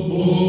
oh.